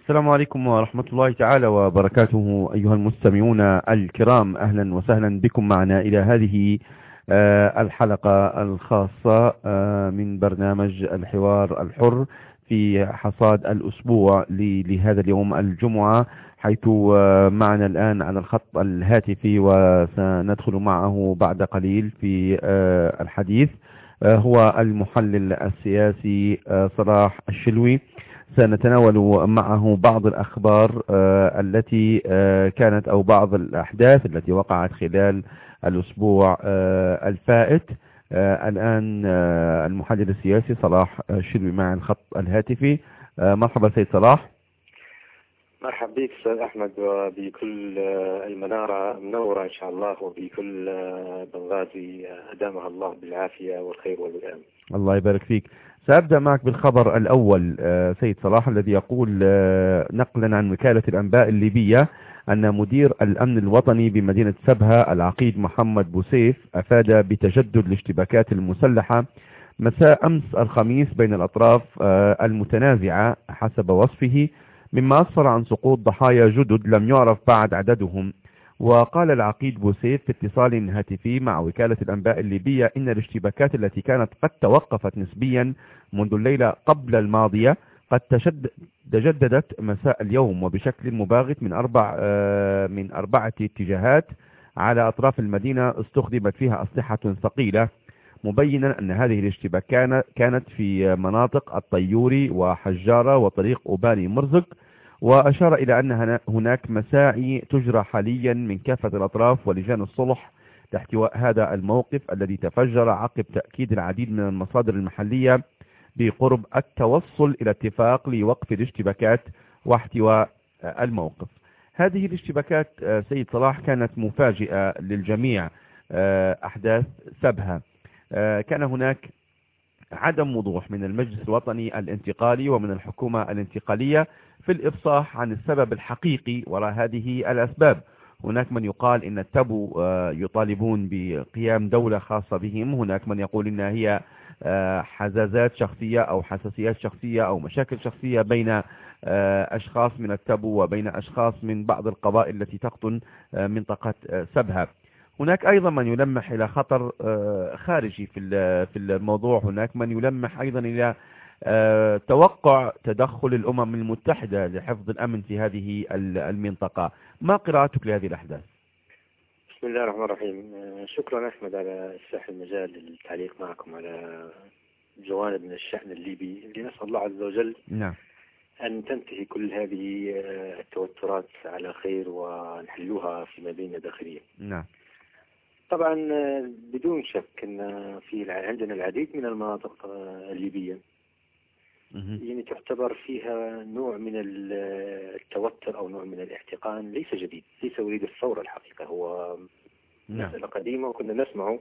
السلام عليكم ورحمة الله تعالى وبركاته أيها المستمعون الكرام أهلا وسهلا بكم معنا إلى هذه آه، الحلقة الخاصة آه، من برنامج الحوار الحر في حصاد الأسبوع لهذا اليوم الجمعة. حيث آه، معنا الآن على الخط الهاتفي وسندخل معه بعد قليل في الحديث هو المحلل السياسي صلاح الشلوي. سنتناول معه بعض الأخبار التي كانت أو بعض الأحداث التي وقعت خلال الأسبوع آه، الفائت. آه، الآن آه، المحلل السياسي صلاح شلوي مع الخط الهاتفي. مرحبا سيد صلاح. مرحبا بك أستاذ أحمد وبكل المنارة منورة إن شاء الله وبكل بنغازي أدامها الله بالعافية والخير والوئام. الله يبارك فيك. سأبدأ معك بالخبر الأول سيد صلاح الذي يقول نقلا عن وكالة الأنباء الليبية أن مدير الأمن الوطني بمدينة سبها العقيد محمد بوسيف أفاد بتجدد الاشتباكات المسلحة مساء أمس الخميس بين الأطراف آه، المتنازعة حسب وصفه مما أسفر عن سقوط ضحايا جدد لم يعرف بعد عددهم. وقال العقيد بوسيف في اتصال هاتفي مع وكالة الأنباء الليبية إن الاشتباكات التي كانت قد توقفت نسبيا منذ الليلة قبل الماضية قد تجددت مساء اليوم وبشكل مباغت من أربع آه، من أربعة اتجاهات على أطراف المدينة استخدمت فيها أسلحة ثقيلة. مبينا أن هذه الاشتباك كانت في مناطق الطيوري وحجارة وطريق أوباني مرزق وأشار إلى أن هناك مساعي تجرى حاليا من كافة الأطراف ولجان الصلح لاحتواء هذا الموقف الذي تفجر عقب تأكيد العديد من المصادر المحلية بقرب التوصل إلى اتفاق لوقف الاشتباكات واحتواء الموقف. هذه الاشتباكات آه، سيد صلاح كانت مفاجئة للجميع آه، أحداث سبها آه، كان هناك عدم وضوح من المجلس الوطني الانتقالي ومن الحكومة الانتقالية في الإفصاح عن السبب الحقيقي وراء هذه الأسباب. هناك من يقال إن التبو يطالبون بقيام دولة خاصة بهم. هناك من يقول إنها هي آه، حزازات شخصية أو حساسيات شخصية أو مشاكل شخصية بين آه، أشخاص من التبو وبين أشخاص من بعض القبائل التي تقطن آه، منطقة سبها. هناك أيضا من يلمح إلى خطر خارجي في الموضوع. هناك من يلمح أيضا إلى توقع تدخل الأمم المتحدة لحفظ الأمن في هذه المنطقة. ما قراءتك لهذه الأحداث؟ بسم الله الرحمن الرحيم. شكرا أحمد على إفتاح المجال للتعليق معكم على جوانب من الشأن الليبي. اللي نسأل الله عز وجل نعم. أن تنتهي كل هذه التوترات على خير ونحلوها فيما بيننا داخليا نعم. طبعا بدون شك أن في عندنا العديد من المناطق الليبية يعني تعتبر فيها نوع من التوتر أو نوع من الاحتقان ليس جديد ليس وليد الثورة الحقيقة هو نعم. مسألة قديمة وكنا نسمعه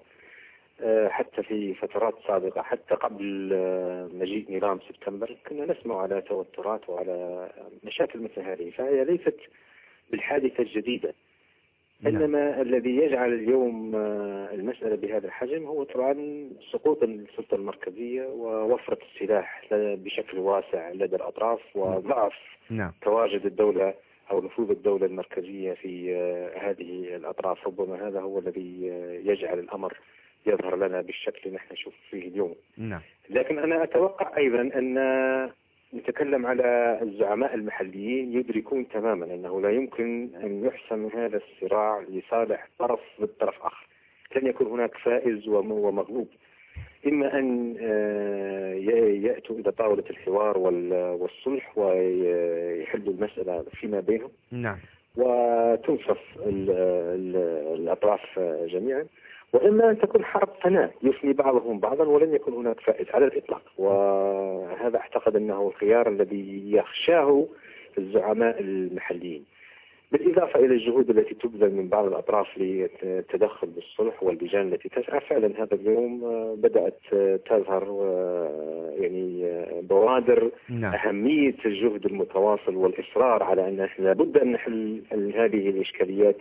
آه، حتى في فترات سابقة حتى قبل آه، مجيء نظام سبتمبر كنا نسمع على توترات وعلى مشاكل مثل هذه فهي ليست بالحادثة الجديدة نعم. إنما الذي يجعل اليوم آه، المسألة بهذا الحجم هو طبعا سقوط السلطة المركزية ووفرة السلاح بشكل واسع لدى الأطراف وضعف نعم. تواجد الدولة أو نفوذ الدولة المركزية في آه، هذه الأطراف ربما هذا هو الذي آه، يجعل الأمر يظهر لنا بالشكل اللي نحن نشوف فيه اليوم نعم. لكن أنا أتوقع أيضا أن نتكلم على الزعماء المحليين يدركون تماما أنه لا يمكن أن يحسم هذا الصراع لصالح طرف ضد طرف آخر. لن يكون هناك فائز ومغلوب. إما أن آه، يأتوا إلى طاولة الحوار والصلح ويحلوا المسألة فيما بينهم. نعم. وتنصف الأطراف جميعا. وإما أن تكون حرب فناء يفني بعضهم بعضا ولن يكون هناك فائز على الإطلاق. وهذا أعتقد أنه الخيار الذي يخشاه الزعماء المحليين. بالإضافة إلى الجهود التي تبذل من بعض الأطراف للتدخل بالصلح واللجان التي تسعى. فعلا هذا اليوم بدأت تظهر يعني بوادر نعم. أهمية الجهد المتواصل والإصرار على أن لابد أن نحل هذه الإشكاليات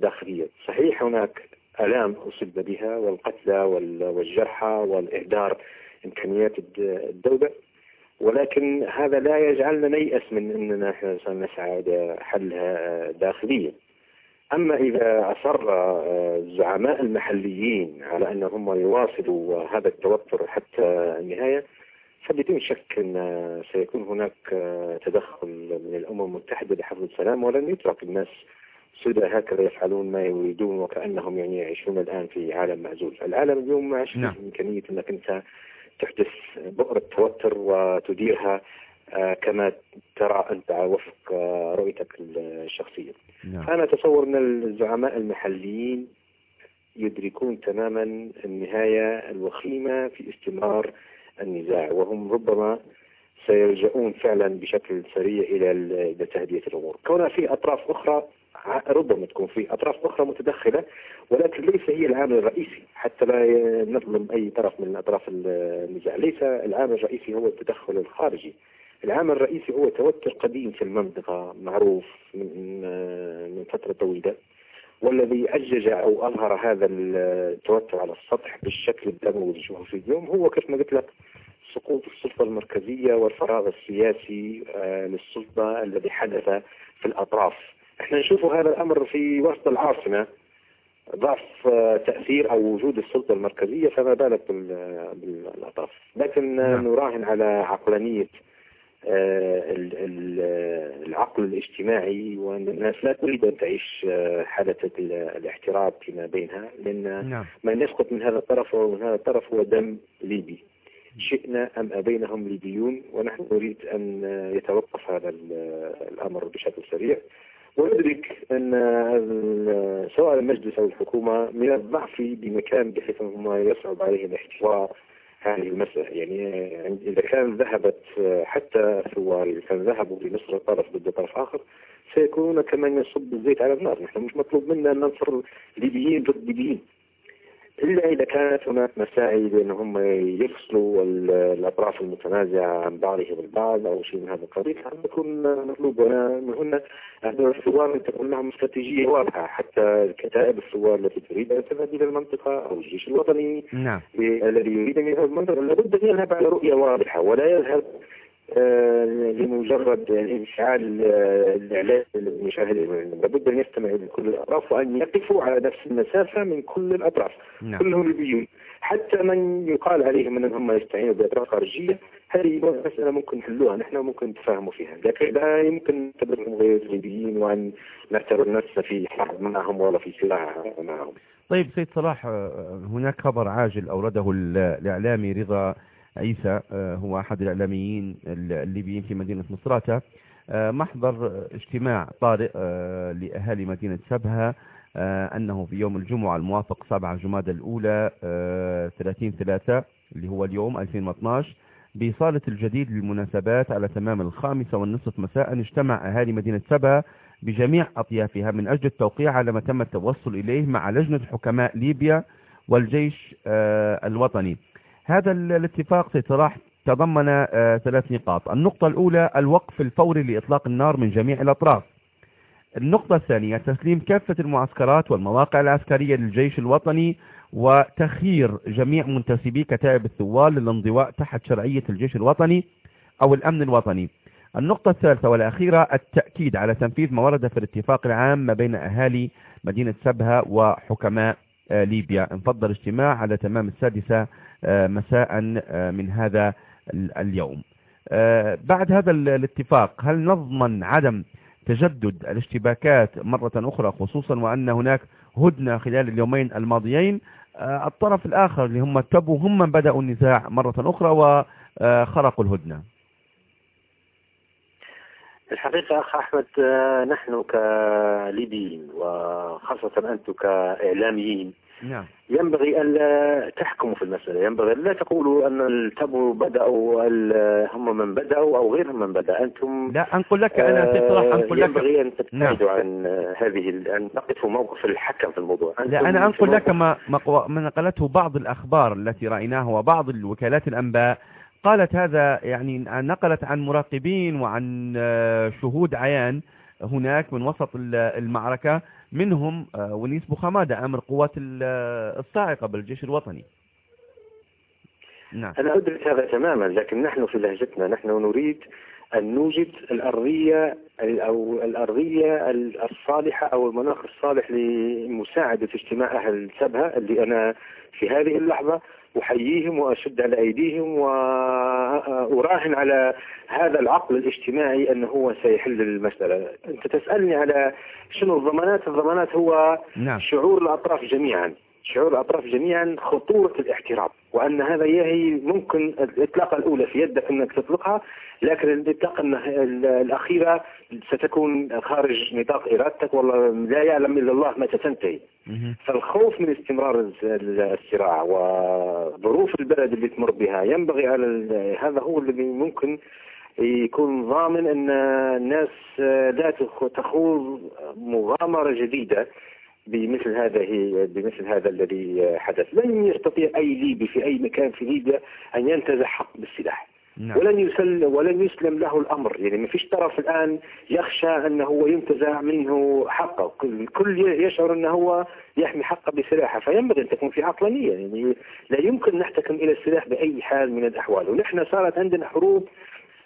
داخليا. صحيح هناك آلام أصيب بها والقتلى والجرحى والإهدار إمكانيات الدولة. ولكن هذا لا يجعلنا نيأس من أننا سنسعى إلى حلها داخليا. أما إذا أصر الزعماء المحليين على أنهم يواصلوا هذا التوتر حتى النهاية فبدون شك أن سيكون هناك تدخل من الأمم المتحدة لحفظ السلام ولن يترك الناس سدى هكذا يفعلون ما يريدون وكأنهم يعني يعيشون الآن في عالم معزول العالم اليوم ما نعم. إمكانية أنك أنت تحدث بؤرة توتر وتديرها آه، كما ترى أنت وفق آه، رؤيتك الشخصية نعم. فأنا أتصور أن الزعماء المحليين يدركون تماما النهاية الوخيمة في استمرار النزاع وهم ربما سيلجؤون فعلا بشكل سريع إلى تهدئة الأمور. كونها في أطراف أخرى ربما تكون في أطراف أخرى متدخلة ولكن ليس هي العامل الرئيسي حتى لا نظلم أي طرف من أطراف النزاع. ليس العامل الرئيسي هو التدخل الخارجي. العامل الرئيسي هو توتر قديم في المنطقة معروف من من فترة طويلة والذي أجج أو أظهر هذا التوتر على السطح بالشكل الدموي اللي في اليوم. هو كيف ما قلت لك سقوط السلطة المركزية والفراغ السياسي آه، للسلطة الذي حدث في الأطراف إحنا نشوف هذا الأمر في وسط العاصمة ضعف آه، تأثير أو وجود السلطة المركزية فما بالك بالأطراف لكن نعم. نراهن على عقلانية آه، العقل الاجتماعي وأن الناس لا تريد أن تعيش آه، حالة الاحتراب فيما بينها لأن نعم. من يسقط من هذا الطرف ومن هذا الطرف هو دم ليبي شئنا أم أبينهم ليبيون ونحن نريد أن يتوقف هذا الأمر بشكل سريع. وندرك أن سواء المجلس أو الحكومة من الضعف بمكان بحيث أنهم يصعب عليهم احتواء هذه المسألة. يعني إذا كان ذهبت حتى الثوار إذا كان ذهبوا بنصر طرف ضد طرف آخر سيكونون كمن يصب الزيت على النار. نحن مش مطلوب منا أن ننصر ليبيين ضد ليبيين. إلا إذا كانت هناك مساعي بأن هم يفصلوا الأطراف المتنازعة عن بعضهم البعض أو شيء من هذا القبيل هذا يكون مطلوب من هنا الثوار أن تكون لهم استراتيجية واضحة حتى الكتائب الثوار التي تريد أن تذهب إلى المنطقة أو الجيش الوطني نعم. الذي يريد أن يذهب المنطقة لابد أن يذهب على رؤية واضحة ولا يذهب لمجرد انفعال آه، الإعلام المشاهد لابد أن يستمع لكل الأطراف وأن يقفوا على نفس المسافة من كل الأطراف نعم. كلهم ليبيون حتى من يقال عليهم أنهم يستعينوا بأطراف خارجية هذه مسألة ممكن نحلوها نحن ممكن نتفاهموا فيها. لكن لا يمكن نعتبرهم غير ليبيين وأن نعتبر نفسنا في حرب معهم ولا في سلاح معهم. طيب سيد صلاح آه، هناك خبر عاجل أورده الإعلامي رضا عيسى آه، هو أحد الإعلاميين الليبيين في مدينة مصراتة آه، محضر اجتماع طارئ آه، لأهالي مدينة سبها أنه في يوم الجمعة الموافق 7 جمادى الأولى 30 3 اللي هو اليوم 2012 بصالة الجديد للمناسبات على تمام الخامسة والنصف مساء اجتمع أهالي مدينة سبها بجميع أطيافها من أجل التوقيع على ما تم التوصل إليه مع لجنة حكماء ليبيا والجيش الوطني. هذا الاتفاق سيتراح تضمن آه، ثلاث نقاط. النقطة الأولى الوقف الفوري لإطلاق النار من جميع الأطراف. النقطة الثانية تسليم كافة المعسكرات والمواقع العسكرية للجيش الوطني وتخيير جميع منتسبي كتائب الثوار للانضواء تحت شرعية الجيش الوطني أو الأمن الوطني. النقطة الثالثة والأخيرة التأكيد على تنفيذ ما ورد في الاتفاق العام ما بين أهالي مدينة سبها وحكماء آه، ليبيا. انفضل اجتماع على تمام السادسة مساء آه، من هذا اليوم. بعد هذا الاتفاق هل نضمن عدم تجدد الاشتباكات مرة أخرى خصوصا وأن هناك هدنة خلال اليومين الماضيين؟ الطرف الآخر اللي هم تبوا هم من بدأوا النزاع مرة أخرى وخرقوا الهدنة. الحقيقة أخ أحمد نحن كليبيين وخاصة أنتم كإعلاميين نعم. ينبغي أن لا تحكموا في المسألة. ينبغي أن لا تقولوا أن التبو بدأوا هم من بدأوا أو غيرهم من بدأ. أنتم لا أنقل لك أنا تطرح أنقل لك. ينبغي أن تبتعدوا نعم. عن هذه أن تقفوا موقف الحكم في الموضوع. لا أنا أنقل لك ما, ما نقلته بعض الأخبار التي رأيناها وبعض الوكالات الأنباء. قالت هذا يعني نقلت عن مراقبين وعن شهود عيان هناك من وسط المعركة. منهم ونيس بوخمادة أمر قوات الصاعقة بالجيش الوطني نعم. أنا أدرك هذا تماما لكن نحن في لهجتنا نحن نريد أن نوجد الأرضية أو الأرضية الصالحة أو المناخ الصالح لمساعدة اجتماع أهل سبها اللي أنا في هذه اللحظة أحييهم وأشد على أيديهم وأراهن على هذا العقل الاجتماعي أنه هو سيحل المسألة. أنت تسألني على شنو الضمانات؟ الضمانات هو نعم. شعور الأطراف جميعا. شعور الأطراف جميعا خطورة الاحترام وأن هذا هي ممكن الإطلاقة الأولى في يدك أنك تطلقها لكن الإطلاقة الأخيرة ستكون خارج نطاق إرادتك والله لا يعلم إلا الله متى تنتهي. فالخوف من استمرار الصراع وظروف البلد اللي تمر بها ينبغي على هذا هو الذي ممكن يكون ضامن أن الناس لا تخوض مغامرة جديدة بمثل هذا بمثل هذا الذي حدث. لن يستطيع أي ليبي في أي مكان في ليبيا أن ينتزع حق بالسلاح. نعم. ولن يسل ولن يسلم له الأمر. يعني ما فيش طرف الآن يخشى انه هو ينتزع منه حقه. الكل يشعر انه هو يحمي حقه بسلاحه. فينبغي أن تكون في عقلانية. يعني لا يمكن نحتكم إلى السلاح بأي حال من الأحوال. ونحن صارت عندنا حروب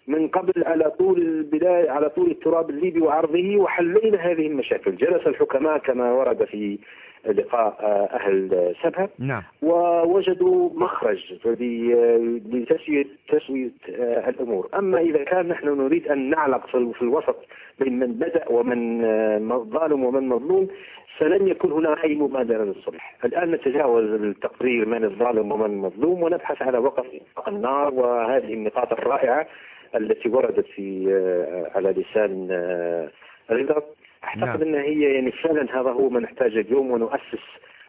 من قبل على طول البلاد على طول التراب الليبي وعرضه وحلينا هذه المشاكل. جلس الحكماء كما ورد في لقاء أهل سبها نعم. ووجدوا مخرج لتسوية تسوية الأمور. أما إذا كان نحن نريد أن نعلق في الوسط بين من بدأ ومن ظالم ومن مظلوم فلن يكون هناك أي مبادرة للصلح. الآن نتجاوز التقرير من الظالم ومن المظلوم ونبحث على وقف النار وهذه النقاط الرائعة. التي وردت في آه، على لسان آه، رضا. أعتقد نعم. إن هي يعني فعلا هذا هو ما نحتاجه اليوم ونؤسس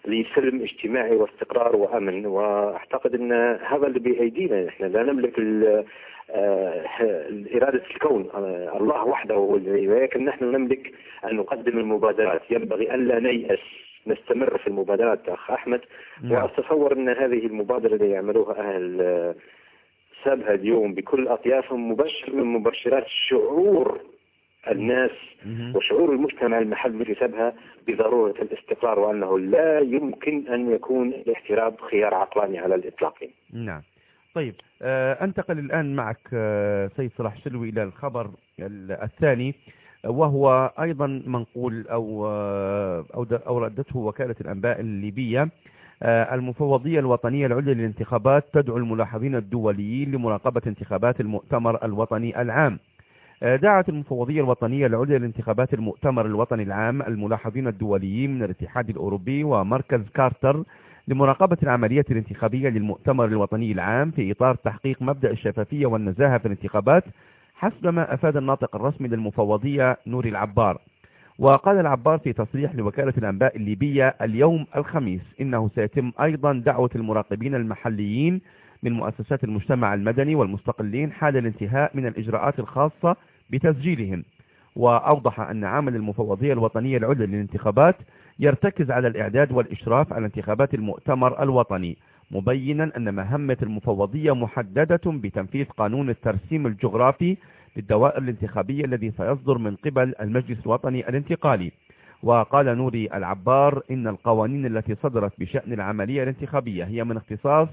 لسلم اجتماعي واستقرار وأمن. وأعتقد إن هذا اللي بايدينا إحنا لا نملك آه، إرادة الكون الله وحده. ولكن نحن نملك أن نقدم المبادرات. ينبغي أن لا نيأس. نستمر في المبادرات أخ أحمد. نعم. وأتصور أن هذه المبادرة اللي يعملوها أهل سابها اليوم بكل أطيافهم مبشر من مبشرات شعور الناس وشعور المجتمع المحلي في سبها بضرورة الاستقرار وأنه لا يمكن أن يكون الاحتراب خيار عقلاني على الإطلاق. نعم. طيب آه أنتقل الآن معك آه سيد صلاح شلوي إلى الخبر الثاني وهو أيضا منقول أو, آه أو, أو ردته وكالة الأنباء الليبية. المفوضية الوطنية العليا للانتخابات تدعو الملاحظين الدوليين لمراقبة انتخابات المؤتمر الوطني العام. آه، دعت المفوضية الوطنية العليا لانتخابات المؤتمر الوطني العام الملاحظين الدوليين من الاتحاد الأوروبي ومركز كارتر لمراقبة العملية الانتخابية للمؤتمر الوطني العام في إطار تحقيق مبدأ الشفافية والنزاهة في الانتخابات حسب ما أفاد الناطق الرسمي للمفوضية نوري العبار. وقال العبار في تصريح لوكالة الأنباء الليبية اليوم الخميس إنه سيتم أيضا دعوة المراقبين المحليين من مؤسسات المجتمع المدني والمستقلين حال الانتهاء من الإجراءات الخاصة بتسجيلهم. وأوضح أن عمل المفوضية الوطنية العليا للانتخابات يرتكز على الإعداد والإشراف على انتخابات المؤتمر الوطني. مبينا أن مهمة المفوضية محددة بتنفيذ قانون الترسيم الجغرافي للدوائر الانتخابية الذي سيصدر من قبل المجلس الوطني الانتقالي. وقال نوري العبار إن القوانين التي صدرت بشأن العملية الانتخابية هي من اختصاص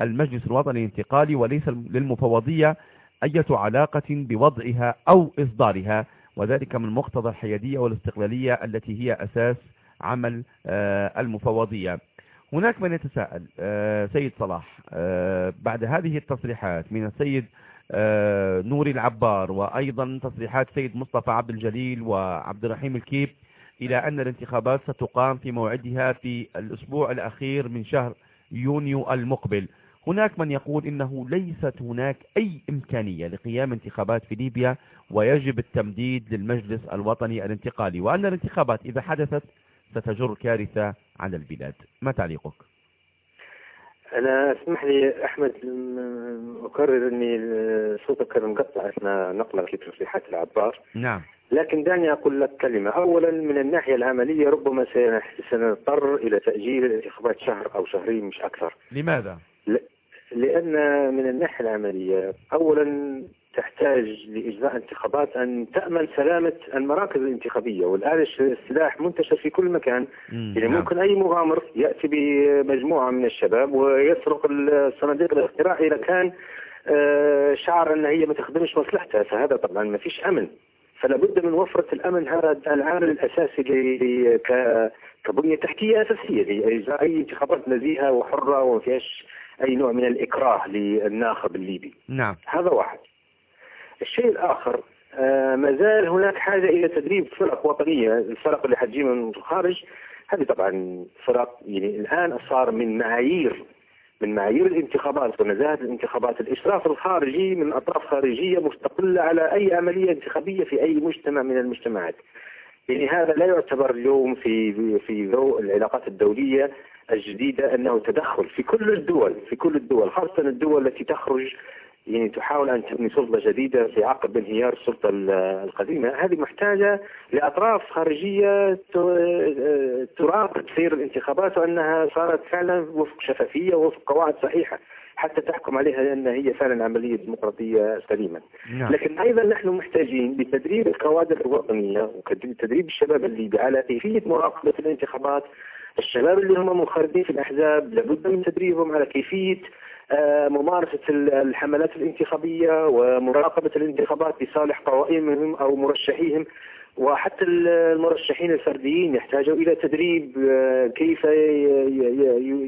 المجلس الوطني الانتقالي وليس للمفوضية أي علاقة بوضعها أو إصدارها وذلك من مقتضى الحيادية والاستقلالية التي هي أساس عمل آه، المفوضية. هناك من يتساءل آه، سيد صلاح آه، بعد هذه التصريحات من السيد آه، نوري العبار وأيضا تصريحات سيد مصطفى عبد الجليل وعبد الرحيم الكيب إلى أن الانتخابات ستقام في موعدها في الأسبوع الأخير من شهر يونيو المقبل. هناك من يقول إنه ليست هناك أي إمكانية لقيام انتخابات في ليبيا ويجب التمديد للمجلس الوطني الانتقالي وأن الانتخابات إذا حدثت ستجر كارثة على البلاد. ما تعليقك؟ أنا اسمح لي أحمد أكرر أني صوتك كان مقطع أثناء نقلك لتصريحات العبار نعم. لكن دعني أقول لك كلمة. أولا من الناحية العملية ربما سنضطر إلى تأجيل الانتخابات شهر أو شهرين مش أكثر. لماذا؟ لأن من الناحية العملية أولا تحتاج لإجراء انتخابات أن تأمن سلامة المراكز الانتخابية والآن السلاح منتشر في كل مكان. يعني نعم. ممكن أي مغامر يأتي بمجموعة من الشباب ويسرق الصناديق الاقتراع إذا كان آه، شعر أن هي ما تخدمش مصلحته فهذا طبعا ما فيش أمن. فلا بد من وفرة الأمن هذا العامل الأساسي ل- ك- كبنية تحتية أساسية لإجراء أي انتخابات نزيهة وحرة وما فيهاش أي نوع من الإكراه للناخب الليبي. نعم. هذا واحد. الشيء الآخر آه، ما زال هناك حاجة إلى تدريب فرق وطنية الفرق اللي حتجي من الخارج. هذه طبعا فرق يعني الآن صار من معايير من معايير الانتخابات ونزاهة الانتخابات. الإشراف الخارجي من أطراف خارجية مستقلة على أي عملية انتخابية في أي مجتمع من المجتمعات. يعني هذا لا يعتبر اليوم في في ضوء العلاقات الدولية الجديدة أنه تدخل في كل الدول في كل الدول خاصة الدول التي تخرج يعني تحاول أن تبني سلطة جديدة في عقب انهيار السلطة ال- القديمة. هذه محتاجة لأطراف خارجية تراقب سير الانتخابات وأنها صارت فعلا وفق شفافية ووفق قواعد صحيحة حتى تحكم عليها أن هي فعلا عملية ديمقراطية سليمة نعم. لكن أيضا نحن محتاجين لتدريب الكوادر الوطنية وتدريب الشباب الليبي على كيفية مراقبة الانتخابات. الشباب اللي هم منخرطين في الأحزاب لابد من تدريبهم على كيفية آه، ممارسة ال- الحملات الانتخابية ومراقبة الانتخابات لصالح قوائمهم أو مرشحيهم. وحتى ال- المرشحين الفرديين يحتاجوا إلى تدريب آه، كيف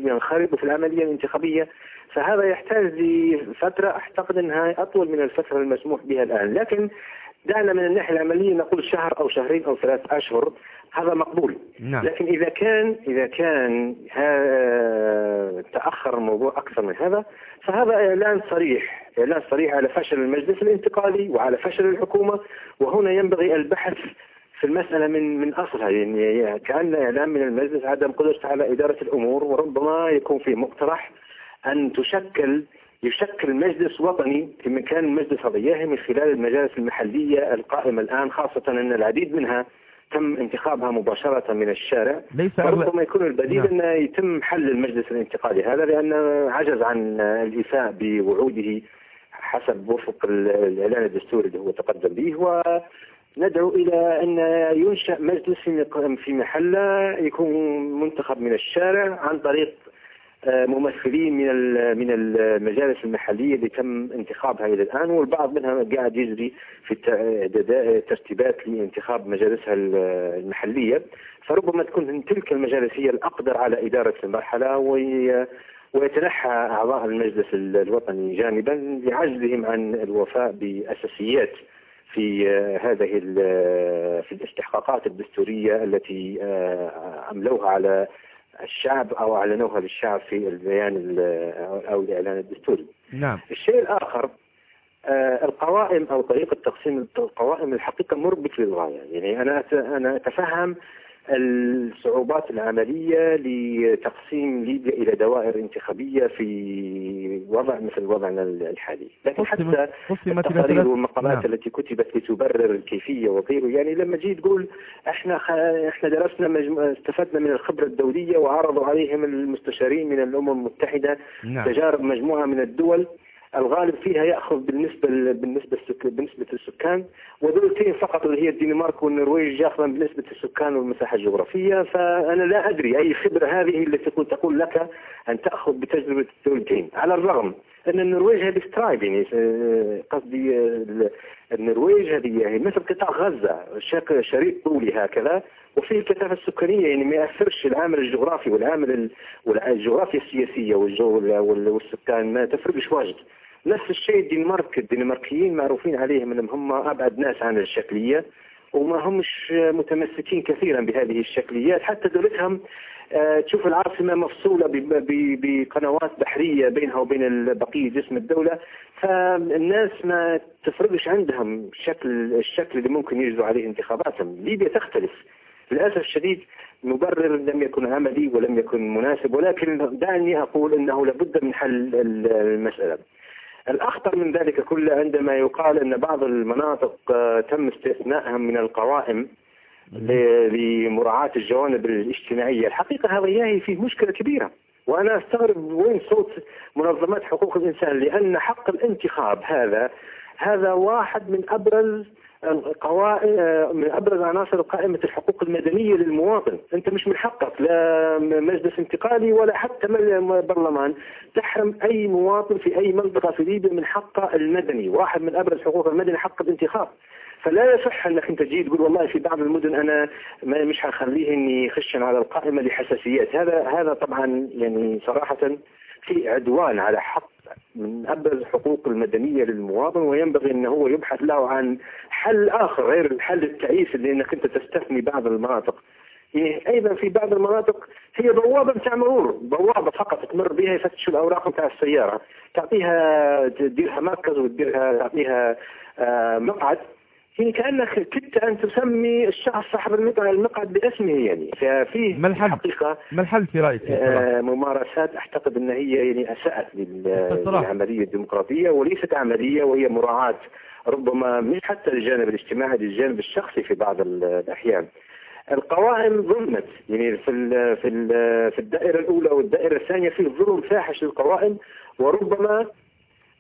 ينخرطوا في العملية الانتخابية. فهذا يحتاج لفترة أعتقد أنها أطول من الفترة المسموح بها الآن. لكن دعنا من الناحية العملية نقول شهر أو شهرين أو ثلاث أشهر هذا مقبول. نعم. لكن إذا كان إذا كان ها- تأخر الموضوع أكثر من هذا فهذا إعلان صريح. إعلان صريح على فشل المجلس الانتقالي وعلى فشل الحكومة. وهنا ينبغي البحث في المسألة من من أصلها. يعني كأن إعلان من المجلس عدم قدرته على إدارة الأمور وربما يكون في مقترح أن تشكل يشكل مجلس وطني في مكان المجلس الرياهي من خلال المجالس المحلية القائمة الآن خاصة أن العديد منها تم انتخابها مباشرة من الشارع. ليس ربما يكون البديل نعم. أن يتم حل المجلس الانتقالي. هذا لأن عجز عن الإيفاء بوعوده حسب وفق ال- الإعلان الدستوري اللي هو تقدم به. وندعو إلى أن ينشأ مجلس في- محلة يكون منتخب من الشارع عن طريق ممثلين من من المجالس المحلية اللي تم انتخابها إلى الآن والبعض منها قاعد يجري في ترتيبات لانتخاب مجالسها ال- المحلية. فربما تكون تلك المجالس هي الأقدر على إدارة المرحلة وي- ويتنحى أعضاء المجلس ال- الوطني جانبا لعجزهم عن الوفاء بأساسيات في آه، هذه في الإستحقاقات الدستورية التي آه، أملوها على الشعب أو أعلنوها للشعب في البيان ال- أو الإعلان الدستوري. نعم الشيء الآخر آه، القوائم أو طريقة تقسيم القوائم الحقيقة مربك للغايه، يعني أنا أنا أتفهم الصعوبات العملية لتقسيم ليبيا إلى دوائر انتخابية في وضع مثل وضعنا الحالي، لكن حتى إلى التقارير والمقالات نعم. التي كتبت لتبرر الكيفية وغيره يعني لما جيت تقول إحنا خ... إحنا درسنا مجمو... استفدنا من الخبرة الدولية وعرضوا عليهم المستشارين من الأمم المتحدة نعم تجارب مجموعة من الدول الغالب فيها يأخذ بالنسبة. بالنسبة. بالنسبة للسكان ودولتين فقط اللي هي الدنمارك والنرويج ياخذن بالنسبة للسكان والمساحة الجغرافية فأنا لا أدري أي خبرة هذه التي تقول تقول لك أن تأخذ بتجربة الدولتين على الرغم أن النرويج هذه سترايب يعني قصدي النرويج هذه هي مثل قطاع غزة شريط طولي هكذا وفيه الكثافة السكانية يعني ما يأثرش العامل الجغرافي والعامل ال- والجغرافيا السياسية والسكان ما تفرقش واجد نفس الشيء الدنمارك الدنماركيين معروفين عليهم إنهم هم أبعد ناس عن الشكليه وما همش متمسكين كثيرا بهذه الشكليات. حتى دولتهم آه، تشوف العاصمة مفصولة بقنوات بحرية بينها وبين بقية جسم الدولة. فالناس ما تفرقش عندهم شكل الشكل اللي ممكن يجروا عليه انتخاباتهم. ليبيا تختلف. للأسف الشديد مبرر لم يكن عملي ولم يكن مناسب ولكن دعني أقول أنه لابد من حل ال- المسألة. الأخطر من ذلك كله عندما يقال أن بعض المناطق آه، تم استثنائها من القوائم لمراعاة الجوانب الاجتماعية. الحقيقة هذا ياهي فيه مشكلة كبيرة وأنا أستغرب وين صوت منظمات حقوق الإنسان لأن حق الانتخاب هذا هذا واحد من أبرز من أبرز عناصر قائمة الحقوق المدنية للمواطن، أنت مش من حقك لا مجلس انتقالي ولا حتى برلمان. تحرم أي مواطن في أي منطقة في ليبيا من حقه المدني، واحد من أبرز حقوق المدني حق الانتخاب. فلا يصح أنك أنت تجي تقول والله في بعض المدن أنا مش حخليه إني يخشن على القائمة لحساسيات، هذا هذا طبعا يعني صراحة في عدوان على حق من أبرز الحقوق المدنية للمواطن وينبغي أنه هو يبحث له عن حل آخر غير الحل التعيس اللي أنك أنت تستثني بعض المناطق. يعني أيضا في بعض المناطق هي بوابة بتاع مرور بوابة فقط تمر بها يفتشوا الأوراق بتاع السيارة. تعطيها تديرها مركز وتديرها تعطيها آه، مقعد. يعني كأنك كدت أن تسمي الشخص صاحب المقعد باسمه يعني. ففيه ما الحل؟ حقيقة ما الحل في رأيك آه ممارسات أعتقد أن هي يعني أساءت للعملية الديمقراطية وليست عملية وهي مراعاة ربما مش حتى للجانب الاجتماعي للجانب الشخصي في بعض الأحيان. القوائم ظلمت. يعني في في في الدائرة الأولى والدائرة الثانية في ظلم فاحش للقوائم وربما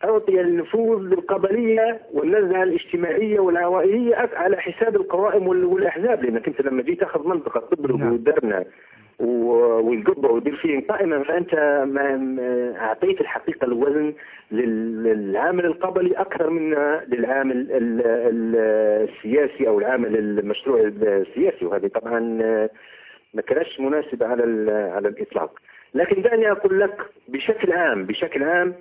أعطي النفوذ للقبلية والنزعة الاجتماعية والعوائلية على حساب القوائم والأحزاب لأنك أنت لما جيت تاخذ منطقة تضرب نعم. ودرنا والقبة ودير فيه قائمة فأنت ما أعطيت الحقيقة الوزن للعامل القبلي أكثر من للعامل السياسي أو العامل المشروع السياسي وهذه طبعا ما كانش مناسبة على على الإطلاق لكن دعني أقول لك بشكل عام بشكل عام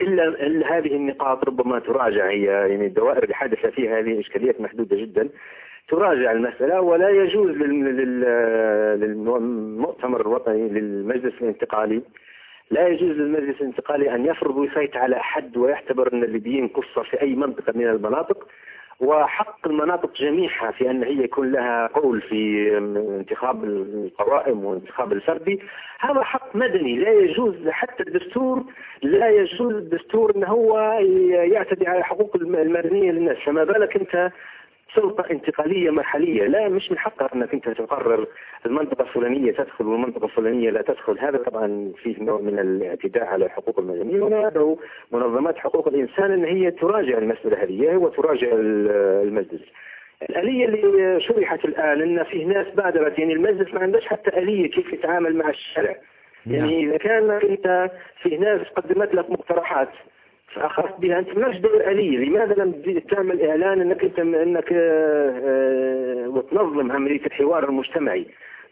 إلا, إلا هذه النقاط ربما تراجع هي يعني الدوائر اللي حدث فيها هذه إشكاليات محدودة جدا تراجع المسألة ولا يجوز للمؤتمر الوطني للمجلس الانتقالي لا يجوز للمجلس الانتقالي أن يفرض وصيته على حد ويعتبر أن الليبيين قصة في أي منطقة من المناطق وحق المناطق جميعها في أن هي يكون لها قول في انتخاب القوائم وانتخاب الفردي هذا حق مدني لا يجوز حتى الدستور لا يجوز الدستور أنه هو يعتدي على الحقوق المدنية للناس. فما بالك أنت سلطة انتقالية مرحلية؟ لا مش من حقها أنك أنت تقرر المنطقة الفلانية تدخل والمنطقة الفلانية لا تدخل. هذا طبعا فيه نوع من الاعتداء على الحقوق المدنية. وندعو منظمات حقوق الإنسان أن هي تراجع المسألة هذه وتراجع المجلس. الآلية اللي شرحت الآن أن فيه ناس بادرت يعني المجلس ما عندهش حتى آلية كيف يتعامل مع الشارع. يعني إذا كان أنت فيه ناس قدمت لك مقترحات فأخذت بها أنت ماش دور آلية لماذا لم تعمل إعلان أنك أنت أنك آه، وتنظم عملية الحوار المجتمعي؟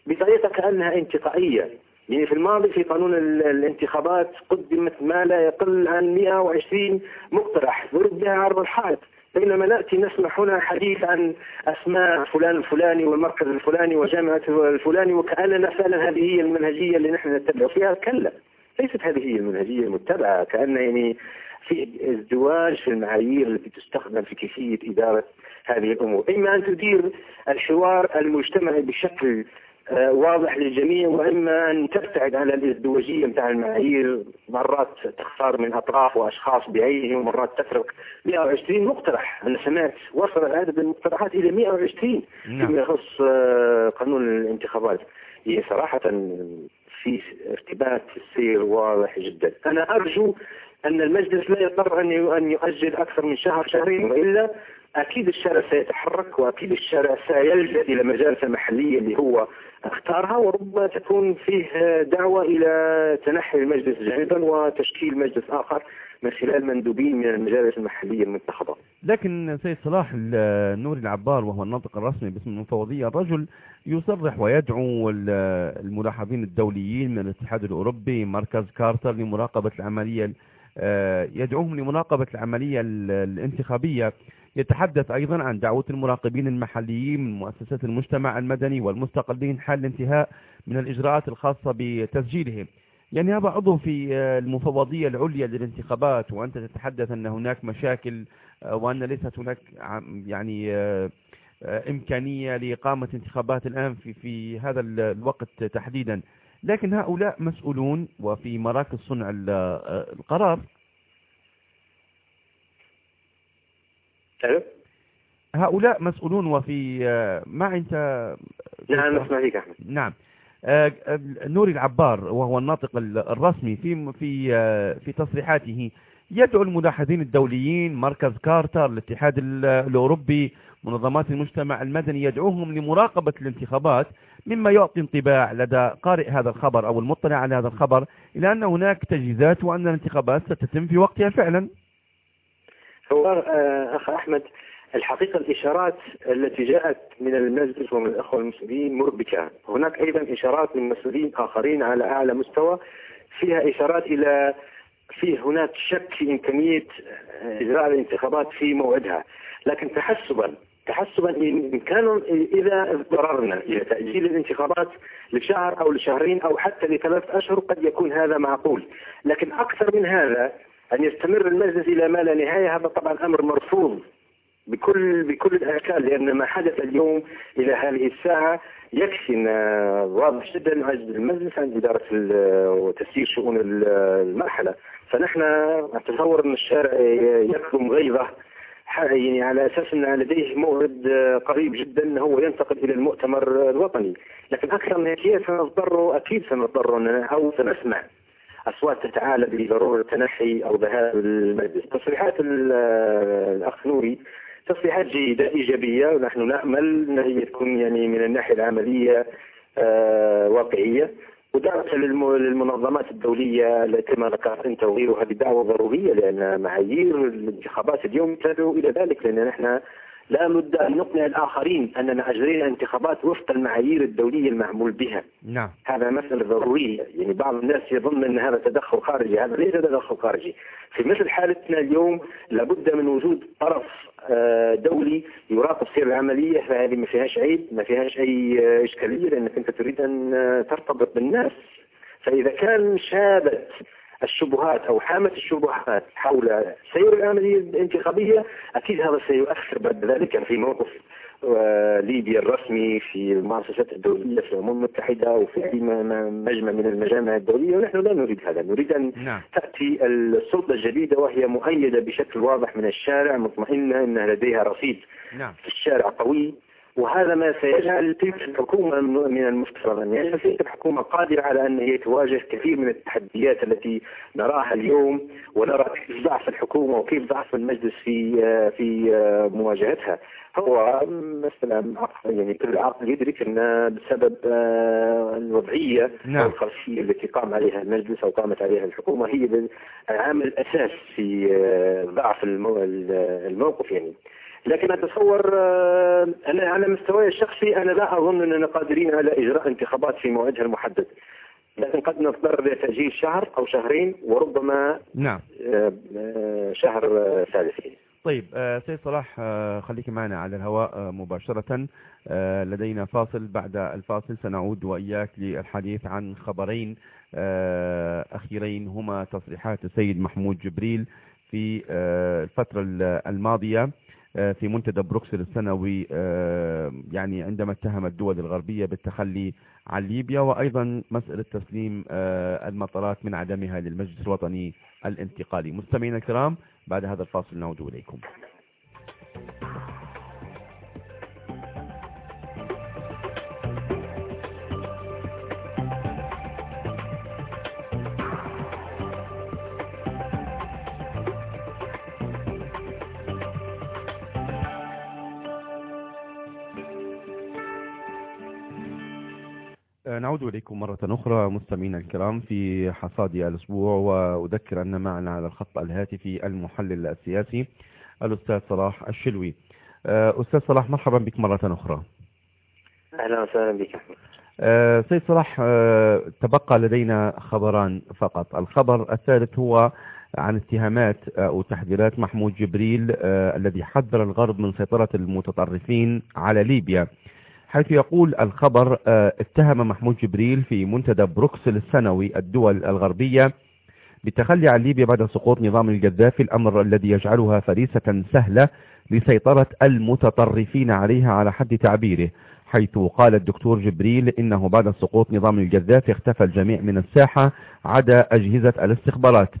بطريقة كأنها انتقائية. يعني في الماضي في قانون الانتخابات قدمت ما لا يقل عن 120 مقترح ضرب بها عرض الحائط. بينما نأتي نسمع هنا حديث عن أسماء فلان الفلاني والمركز الفلاني وجامعة الفلاني وكأننا فعلا هذه هي المنهجية اللي نحن نتبع فيها كلا. ليست هذه هي المنهجية المتبعة كأن يعني في ازدواج في المعايير التي تستخدم في كيفية إدارة هذه الأمور. إما أن تدير الحوار المجتمعي بشكل واضح للجميع وإما أن تبتعد عن الازدواجيه نتاع المعايير مرات تختار من أطراف وأشخاص بعينهم ومرات تترك 120 مقترح أنا سمعت وصل عدد المقترحات إلى 120 نعم. فيما يخص آه، قانون الانتخابات. هي صراحة في ارتباك في السير واضح جدا. أنا أرجو أن المجلس لا يضطر أن يؤجل أكثر من شهر شهرين وإلا أكيد الشارع سيتحرك وأكيد الشارع سيلجأ إلى مجالس المحلية اللي هو اختارها وربما تكون فيه دعوة إلى تنحي المجلس جانبا وتشكيل مجلس آخر من خلال مندوبين من المجالس المحلية المنتخبة. لكن سيد صلاح نور العبار وهو الناطق الرسمي باسم المفوضية الرجل يصرح ويدعو الملاحظين الدوليين من الاتحاد الأوروبي مركز كارتر لمراقبة العملية آه، يدعوهم لمراقبة العملية الانتخابية. يتحدث أيضا عن دعوة المراقبين المحليين من مؤسسات المجتمع المدني والمستقلين حال الانتهاء من الإجراءات الخاصة بتسجيلهم. يعني هذا عضو في المفوضية العليا للانتخابات وأنت تتحدث أن هناك مشاكل وأن ليست هناك يعني إمكانية لإقامة انتخابات الآن في, في هذا الوقت تحديدا. لكن هؤلاء مسؤولون وفي مراكز صنع القرار هؤلاء مسؤولون وفي ما أنت؟ نعم اسمع فيك أحمد. نعم. آه، نوري العبار وهو الناطق الرسمي في في في تصريحاته. يدعو الملاحظين الدوليين مركز كارتر الاتحاد الأوروبي منظمات المجتمع المدني يدعوهم لمراقبة الانتخابات مما يعطي انطباع لدى قارئ هذا الخبر أو المطلع على هذا الخبر إلى أن هناك تجهيزات وأن الانتخابات ستتم في وقتها فعلا. هو آه، أخ أحمد الحقيقة الإشارات التي جاءت من المجلس ومن الأخوة المسؤولين مربكة هناك أيضا إشارات من مسؤولين آخرين على أعلى مستوى. فيها إشارات إلى فيه هناك شك في إمكانية إجراء الانتخابات في موعدها. لكن تحسبا تحسبا إن كانوا إذا اضطررنا إلى تأجيل الانتخابات لشهر أو لشهرين أو حتى لثلاث أشهر قد يكون هذا معقول. لكن أكثر من هذا أن يستمر المجلس إلى ما لا نهاية. هذا طبعا أمر مرفوض بكل بكل الاشكال لأن ما حدث اليوم إلى هذه الساعة يكفي واضح جدا عجز المجلس عن إدارة وتسيير شؤون المرحلة. فنحن اتصور أن الشارع يكظم غيظة يعني على أساس أن لديه موعد قريب جدا هو ينتقل إلى المؤتمر الوطني. لكن أكثر من هيك سنضطر؟ أكيد سنضطر أو سنسمع. أصوات تتعالى بضرورة التنحي أو ذهاب المجلس. تصريحات الأخ نوري تصريحات جيدة إيجابية ونحن نأمل أن هي تكون يعني من الناحية العملية آه واقعية. ودعوة للمنظمات الدولية التي ما ذكرت أنت وغيرها بدعوة ضرورية لأن معايير الانتخابات اليوم تدعو إلى ذلك لأن نحن لا بد أن نقنع الآخرين أننا أجرينا انتخابات وفق المعايير الدولية المعمول بها. نعم. هذا مسألة ضرورية يعني بعض الناس يظن أن هذا تدخل خارجي. هذا ليس تدخل خارجي. في مثل حالتنا اليوم لابد من وجود طرف آه، دولي يراقب سير العملية. فهذه ما فيهاش عيب ما فيهاش أي إشكالية لأنك أنت تريد أن ترتبط بالناس. فإذا كان شابت الشبهات أو حامة الشبهات حول سير العملية الانتخابية أكيد هذا سيؤثر بعد ذلك. في موقف آه، ليبيا الرسمي في المؤسسات الدولية في الأمم المتحدة وفي أي مجمع من المجامع الدولية. ونحن لا نريد هذا. نريد أن نعم. تأتي السلطة الجديدة وهي مؤيدة بشكل واضح من الشارع مطمئنة أنها لديها رصيد نعم. في الشارع قوي. وهذا ما سيجعل تلك الحكومة من المفترض أن يجعل تلك الحكومة قادرة على أن هي تواجه كثير من التحديات التي نراها اليوم ونرى كيف ضعف الحكومة وكيف ضعف المجلس في في مواجهتها. هو مثلا يعني كل عاقل يدرك أن بسبب الوضعية نعم. الخلفية التي قام عليها المجلس أو قامت عليها الحكومة هي العامل الأساس في ضعف الموقف يعني. لكن أتصور آه، أنا على مستواي الشخصي أنا لا أظن أننا قادرين على إجراء انتخابات في موعدها المحدد. لكن قد نضطر لتأجيل شهر أو شهرين وربما نعم. آه، آه، شهر ثالث طيب سيد صلاح خليك معنا على الهواء مباشرة. لدينا فاصل. بعد الفاصل سنعود وإياك للحديث عن خبرين أخيرين هما تصريحات السيد محمود جبريل في الفترة الماضية. في منتدى بروكسل السنوي آه، يعني عندما اتهم الدول الغربية بالتخلي عن ليبيا وأيضا مسألة تسليم آه، المطارات من عدمها للمجلس الوطني الانتقالي. مستمعينا الكرام بعد هذا الفاصل نعود إليكم. نعود إليكم مرة أخرى مستمعينا الكرام في حصاد الأسبوع وأذكر أن معنا على الخط الهاتفي المحلل السياسي الأستاذ صلاح الشلوي. آه، أستاذ صلاح مرحبا بك مرة أخرى. أهلا وسهلا بك. آه، سيد صلاح آه، تبقى لدينا خبران فقط. الخبر الثالث هو عن اتهامات أو تحذيرات محمود جبريل الذي حذر الغرب من سيطرة المتطرفين على ليبيا. حيث يقول الخبر آه، اتهم محمود جبريل في منتدى بروكسل السنوي الدول الغربية بالتخلي عن ليبيا بعد سقوط نظام القذافي الأمر الذي يجعلها فريسة سهلة لسيطرة المتطرفين عليها على حد تعبيره حيث قال الدكتور جبريل إنه بعد سقوط نظام القذافي اختفى الجميع من الساحة عدا أجهزة الاستخبارات.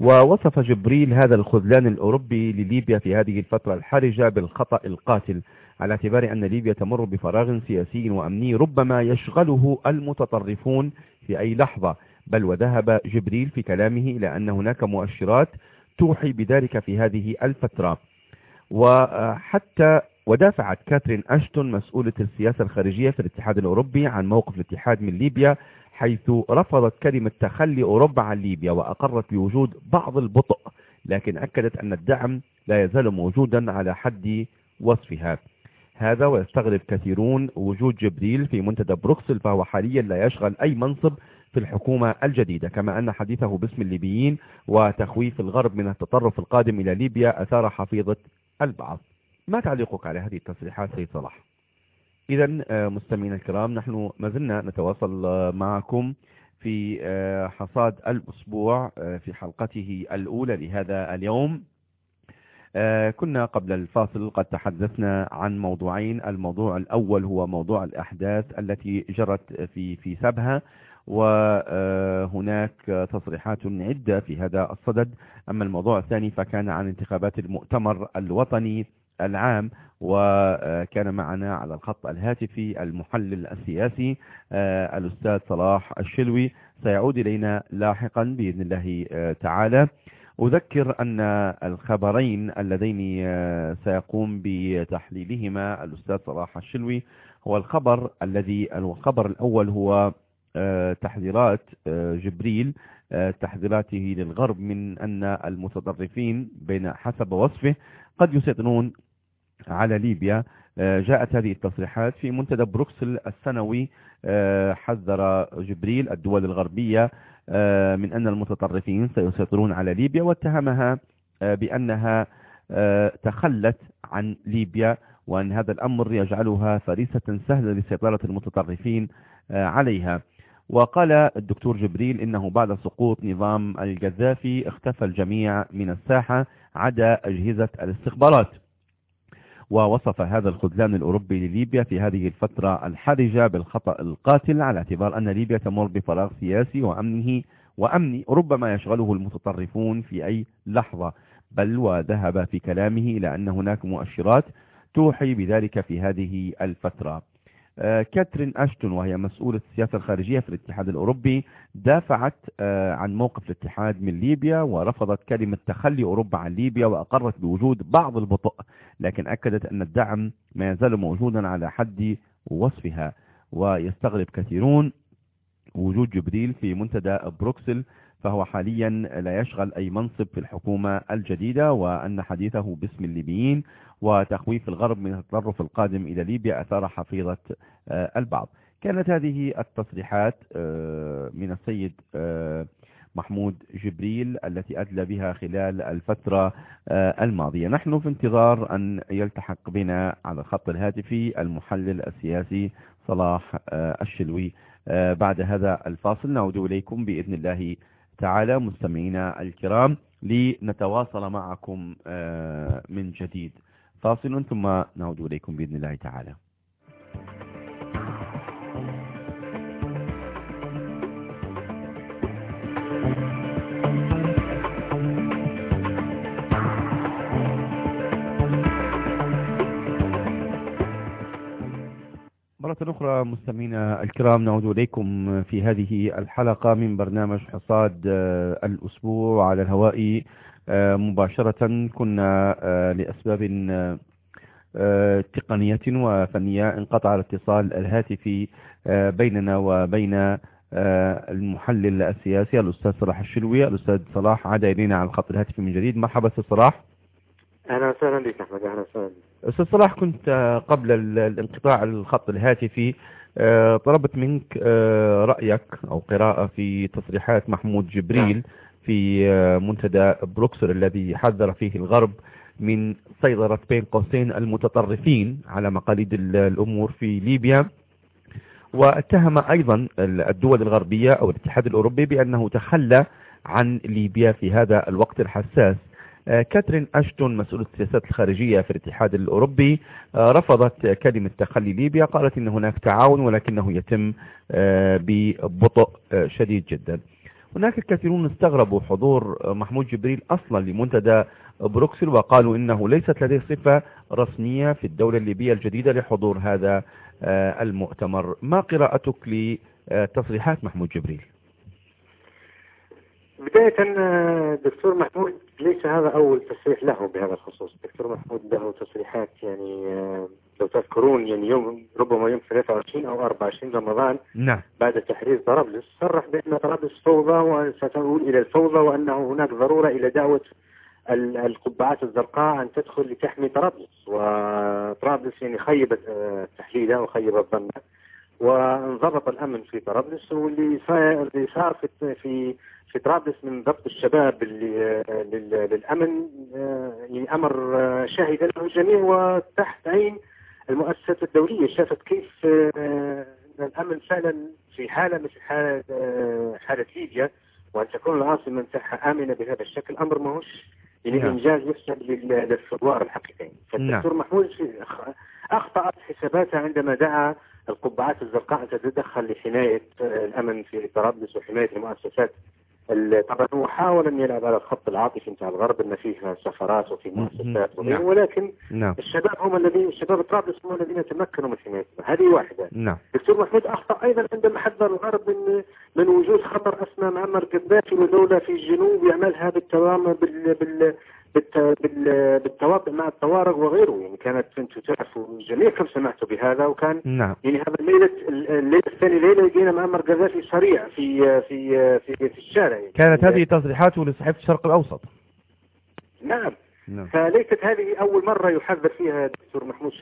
ووصف جبريل هذا الخذلان الأوروبي لليبيا في هذه الفترة الحرجة بالخطأ القاتل. على اعتبار أن ليبيا تمر بفراغ سياسي وأمني ربما يشغله المتطرفون في أي لحظة. بل وذهب جبريل في كلامه إلى أن هناك مؤشرات توحي بذلك في هذه الفترة. وحتى ودافعت كاترين أشتون مسؤولة السياسة الخارجية في الاتحاد الأوروبي عن موقف الاتحاد من ليبيا حيث رفضت كلمة تخلي أوروبا عن ليبيا وأقرت بوجود بعض البطء لكن أكدت أن الدعم لا يزال موجودا على حد وصفها. هذا ويستغرب كثيرون وجود جبريل في منتدى بروكسل فهو حاليا لا يشغل أي منصب في الحكومة الجديدة كما أن حديثه باسم الليبيين وتخويف الغرب من التطرف القادم إلى ليبيا أثار حفيظة البعض. ما تعليقك على هذه التصريحات سيد صلاح؟ إذا آه، مستمعينا الكرام نحن ما زلنا نتواصل آه، معكم في آه، حصاد الأسبوع في حلقته الأولى لهذا اليوم. كنا قبل الفاصل قد تحدثنا عن موضوعين. الموضوع الأول هو موضوع الأحداث التي جرت في في سبها وهناك تصريحات عدة في هذا الصدد. أما الموضوع الثاني فكان عن انتخابات المؤتمر الوطني العام وكان معنا على الخط الهاتفي المحلل السياسي آه، الأستاذ صلاح الشلوي. سيعود إلينا لاحقا بإذن الله آه، تعالى. أذكر أن الخبرين اللذين آه، سيقوم بتحليلهما الأستاذ صلاح الشلوي هو الخبر الذي الخبر الأول هو تحذيرات جبريل تحذيراته للغرب من أن المتطرفين بين حسب وصفه قد يسيطرون على ليبيا. آه، جاءت هذه التصريحات في منتدى بروكسل السنوي. آه، حذر جبريل الدول الغربية آه، من أن المتطرفين سيسيطرون على ليبيا واتهمها بأنها تخلت عن ليبيا وأن هذا الأمر يجعلها فريسة سهلة لسيطرة المتطرفين عليها. وقال الدكتور جبريل إنه بعد سقوط نظام القذافي اختفى الجميع من الساحة عدا أجهزة الاستخبارات. ووصف هذا الخذلان الأوروبي لليبيا في هذه الفترة الحرجة بالخطأ القاتل على اعتبار أن ليبيا تمر بفراغ سياسي وأمنه وأمن ربما يشغله المتطرفون في أي لحظة. بل وذهب في كلامه إلى أن هناك مؤشرات توحي بذلك في هذه الفترة. كاترين أشتون وهي مسؤولة السياسة الخارجية في الاتحاد الأوروبي دافعت آه، عن موقف الاتحاد من ليبيا ورفضت كلمة تخلي أوروبا عن ليبيا وأقرت بوجود بعض البطء لكن أكدت أن الدعم ما يزال موجودا على حد وصفها. ويستغرب كثيرون وجود جبريل في منتدى بروكسل فهو حاليا لا يشغل أي منصب في الحكومة الجديدة وأن حديثه باسم الليبيين وتخويف الغرب من التطرف القادم إلى ليبيا أثار حفيظة آه، البعض. كانت هذه التصريحات آه، من السيد آه، محمود جبريل التي أدلى بها خلال الفترة الماضية. نحن في انتظار أن يلتحق بنا على الخط الهاتفي المحلل السياسي صلاح الشلوي. بعد هذا الفاصل نعود إليكم بإذن الله تعالى مستمعينا الكرام لنتواصل معكم من جديد. فاصل ثم نعود إليكم بإذن الله تعالى. مرة أخرى مستمعينا الكرام نعود إليكم في هذه الحلقة من برنامج حصاد آه، الأسبوع على الهواء. آه، مباشرة كنا آه، لأسباب تقنية وفنية انقطع الاتصال الهاتفي بيننا وبين المحلل السياسي الأستاذ صلاح الشلوي. الأستاذ صلاح عاد إلينا على الخط الهاتفي من جديد. مرحبا أستاذ صلاح. أهلا وسهلا بك أحمد أهلا وسهلا أستاذ صلاح كنت قبل الانقطاع الخط الهاتفي آه، طلبت منك آه، رأيك أو قراءة في تصريحات محمود جبريل نعم. في آه، منتدى بروكسل الذي حذر فيه الغرب من سيطرة بين قوسين المتطرفين على مقاليد الأمور في ليبيا. واتهم أيضا الدول الغربية أو الاتحاد الأوروبي بأنه تخلى عن ليبيا في هذا الوقت الحساس. آه، كاترين أشتون مسؤولة السياسات الخارجية في الاتحاد الأوروبي آه، رفضت كلمة تخلي ليبيا قالت إن هناك تعاون ولكنه يتم آه، ببطء شديد جدا. هناك كثيرون استغربوا حضور محمود جبريل أصلا لمنتدى بروكسل وقالوا إنه ليست لديه صفة رسمية في الدولة الليبية الجديدة لحضور هذا آه، المؤتمر. ما قراءتك لتصريحات محمود جبريل؟ بداية آه، دكتور محمود ليس هذا أول تصريح له بهذا الخصوص؟ دكتور محمود له تصريحات يعني آه، لو تذكرون يعني يوم ربما يوم 23 أو 24 رمضان نعم. بعد تحرير طرابلس صرح بأن طرابلس فوضى وستؤول إلى الفوضى وأنه هناك ضرورة إلى دعوة القبعات الزرقاء أن تدخل لتحمي طرابلس. وطرابلس يعني خيبت آه، تحليلها وخيبت ظنها وانضبط الأمن في طرابلس واللي صار في في في طرابلس من ضبط الشباب اللي للأمن يعني أمر شهد له الجميع وتحت عين المؤسسات الدولية شافت كيف الأمن فعلا في حالة مثل حالة حالة ليبيا وأن تكون العاصمة مساحة آمنة بهذا الشكل أمر ماهوش يعني نعم. إنجاز يحسب للثوار الحقيقيين فالدكتور نعم. محمود أخطأت حساباتها عندما دعا القبعات الزرقاء تتدخل لحماية الأمن في طرابلس وحماية المؤسسات طبعا هو حاول أن يلعب على الخط العاطفي نتاع الغرب إن فيه سفرات وفي مؤسسات نعم. ولكن نعم. الشباب هم الذين الشباب طرابلس هم الذين تمكنوا من حمايتها هذه واحدة نعم. دكتور محمود أخطأ أيضا عندما حذر الغرب من من وجود خطر اسمى معمر قذافي ودوله في الجنوب يعملها بالتوامى بال, بال بالتواطؤ مع الطوارئ وغيره يعني كانت أنتم تعرفوا جميعكم سمعتوا بهذا وكان نعم. يعني هذا الليلة الليلة الثانية ليلة لقينا مأمر قذافي صريع في في في في الشارع يعني. كانت هذه تصريحاته لصحيفة الشرق الأوسط نعم نعم. فليست هذه أول مرة يحذر فيها الدكتور محمود